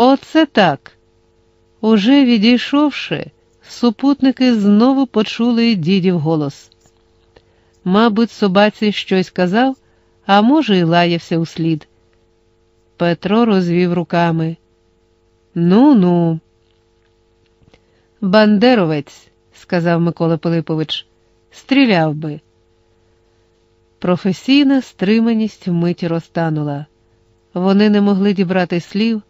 Оце так. Уже відійшовши, супутники знову почули дідів голос. Мабуть, собаці щось казав, а може, й лаявся услід. Петро розвів руками. Ну, ну. Бандеровець, сказав Микола Пилипович, стріляв би. Професійна стриманість вмить розтанула. Вони не могли дібрати слів,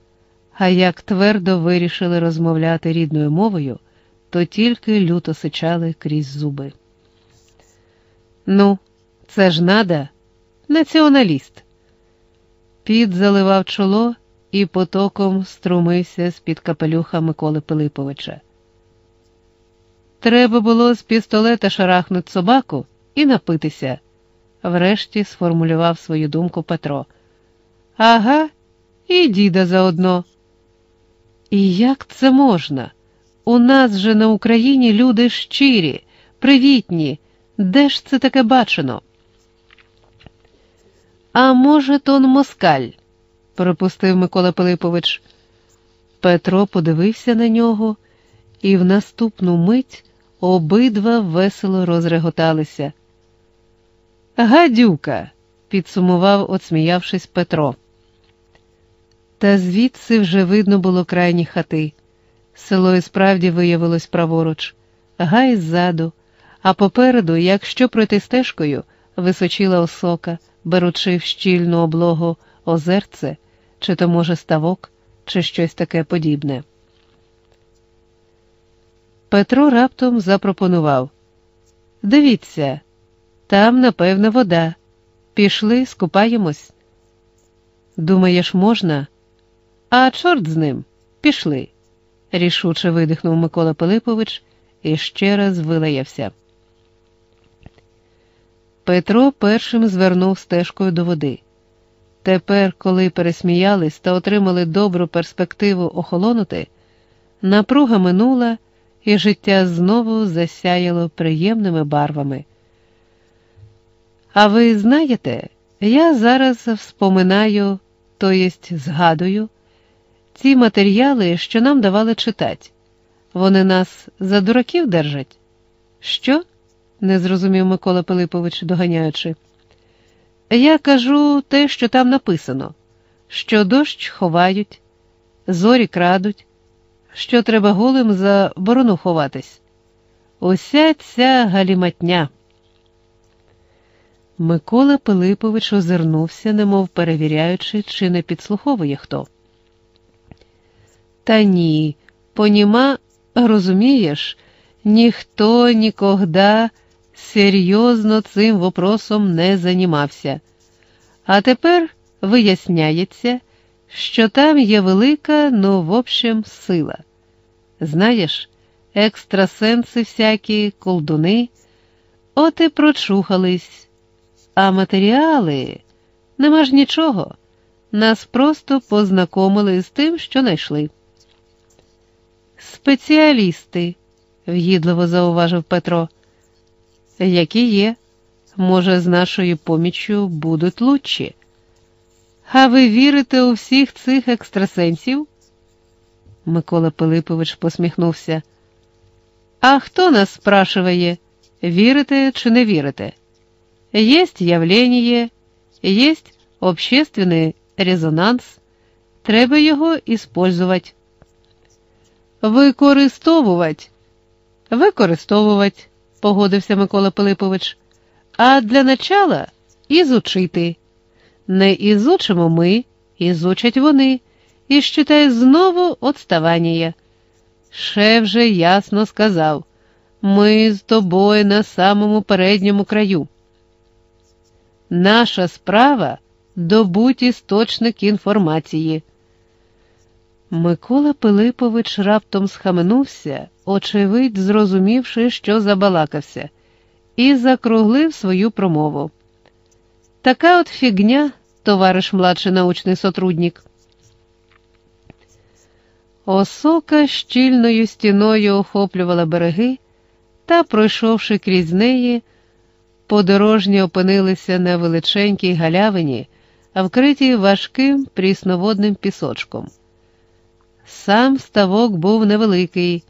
а як твердо вирішили розмовляти рідною мовою, то тільки люто сичали крізь зуби. Ну, це ж надо, націоналіст. Під заливав чоло і потоком струмився з-під капелюха Миколи Пилиповича. Треба було з пістолета шарахнути собаку і напитися, врешті сформулював свою думку Петро. Ага, і діда заодно. І як це можна? У нас же на Україні люди щирі, привітні. Де ж це таке бачено? А може, тон москаль, припустив Микола Пилипович. Петро подивився на нього, і в наступну мить обидва весело розреготалися. Гадюка, підсумував, отсміявшись Петро. Та звідси вже видно було крайні хати. Село і справді виявилось праворуч, гай ззаду, а попереду, якщо пройти стежкою, височила осока, беручи в щільну облогу озерце, чи то, може, ставок, чи щось таке подібне. Петро раптом запропонував Дивіться, там, напевне, вода. Пішли, скупаємось. Думаєш, можна? А чорт з ним, пішли, рішуче видихнув Микола Пилипович і ще раз вилаявся. Петро першим звернув стежкою до води. Тепер, коли пересміялись та отримали добру перспективу охолонути, напруга минула, і життя знову засяяло приємними барвами. А ви знаєте, я зараз вспоминаю, то єсть згадую, ці матеріали, що нам давали читати. Вони нас за дураків держать? Що? не зрозумів Микола Пилипович, доганяючи. Я кажу те, що там написано, що дощ ховають, зорі крадуть, що треба голим за борону ховатись. Уся ця галіматня. Микола Пилипович озирнувся, немов перевіряючи, чи не підслуховує хто. Та ні, поніма, розумієш, ніхто нікогда серйозно цим вопросом не займався. А тепер виясняється, що там є велика, ну, в общем, сила. Знаєш, екстрасенси всякі, колдуни, от і прочухались, а матеріали нема ж нічого. Нас просто познакомили з тим, що знайшли. Спеціалісти, в'їдливо зауважив Петро які є. Може, з нашою поміччю будуть лучші. А ви вірите у всіх цих екстрасенсів? Микола Пилипович посміхнувся. А хто нас спрашиває, вірите чи не вірите? Есть явление, есть общественный резонанс, треба його использовать. Використовувати, використовувати погодився Микола Пилипович. А для начала ізучити. Не ізучимо ми, ізучать вони, і считай знову отставання. Шеф же ясно сказав ми з тобою на самому передньому краю. Наша справа добуть істочник інформації. Микола Пилипович раптом схаменувся, очевидь, зрозумівши, що забалакався, і закруглив свою промову. Така от фігня, товариш младший научний сотрудник. Осока щільною стіною охоплювала береги та, пройшовши крізь неї, подорожні опинилися на величенькій галявині, вкритій важким прісноводним пісочком. Сам ставок був невеликий,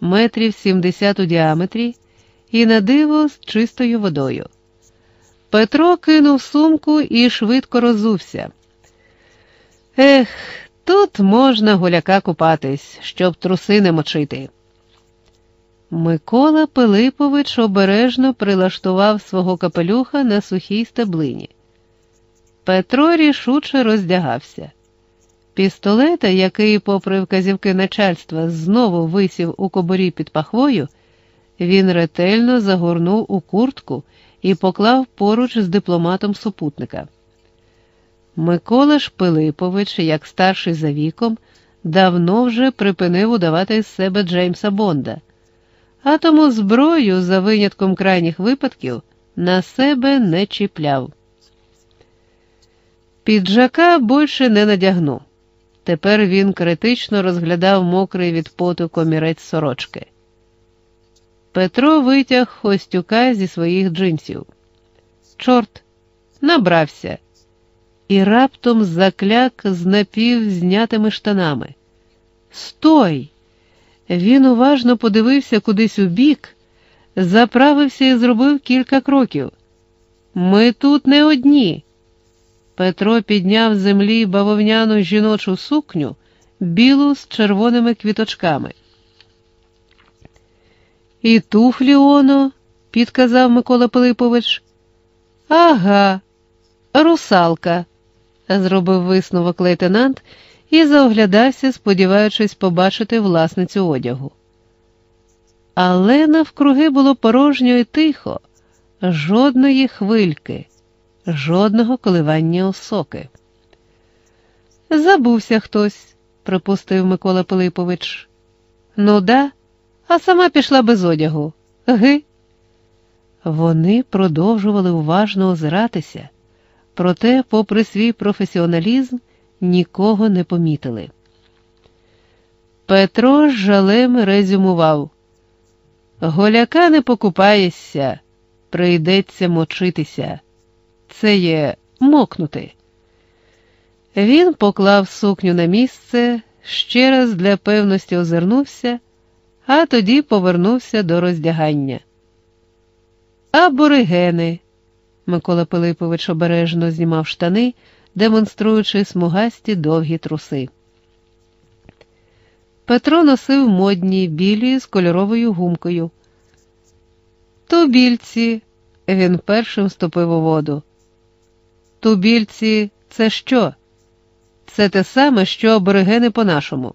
метрів сімдесят у діаметрі, і на диво з чистою водою. Петро кинув сумку і швидко розувся. Ех, тут можна гуляка купатись, щоб труси не мочити. Микола Пилипович обережно прилаштував свого капелюха на сухій стеблині. Петро рішуче роздягався. Пістолета, який, попри вказівки начальства, знову висів у коборі під пахвою, він ретельно загорнув у куртку і поклав поруч з дипломатом супутника. Микола ж Пилипович, як старший за віком, давно вже припинив удавати з себе Джеймса Бонда, а тому зброю, за винятком крайніх випадків, на себе не чіпляв. Піджака більше не надягну. Тепер він критично розглядав мокрий від поту комірець сорочки. Петро витяг хостюка зі своїх джинсів. Чорт, набрався і раптом закляк з напівзнятими штанами. Стой! Він уважно подивився кудись у бік, заправився і зробив кілька кроків. Ми тут не одні. Петро підняв з землі бавовняну жіночу сукню, білу з червоними квіточками. І туфлі оно, підказав Микола Пилипович. Ага, русалка, зробив висновок лейтенант і заоглядався, сподіваючись побачити власницю одягу. Але навкруги було порожньо і тихо, жодної хвильки жодного коливання осоки. Забувся хтось, припустив Микола Пилипович. Ну да, а сама пішла без одягу. Ги. Вони продовжували уважно озиратися, проте, попри свій професіоналізм, нікого не помітили. Петро з жалем резюмував Голяка не покупаєшся, прийдеться мочитися це є мокнути. Він поклав сукню на місце, ще раз для певності озирнувся, а тоді повернувся до роздягання. Аборигени. Микола Пилипович обережно знімав штани, демонструючи смугасті довгі труси. Петро носив модні білі з кольоровою гумкою. Тубільці, він першим ступив у воду. Тубільці це що? Це те саме, що аборигени по-нашому.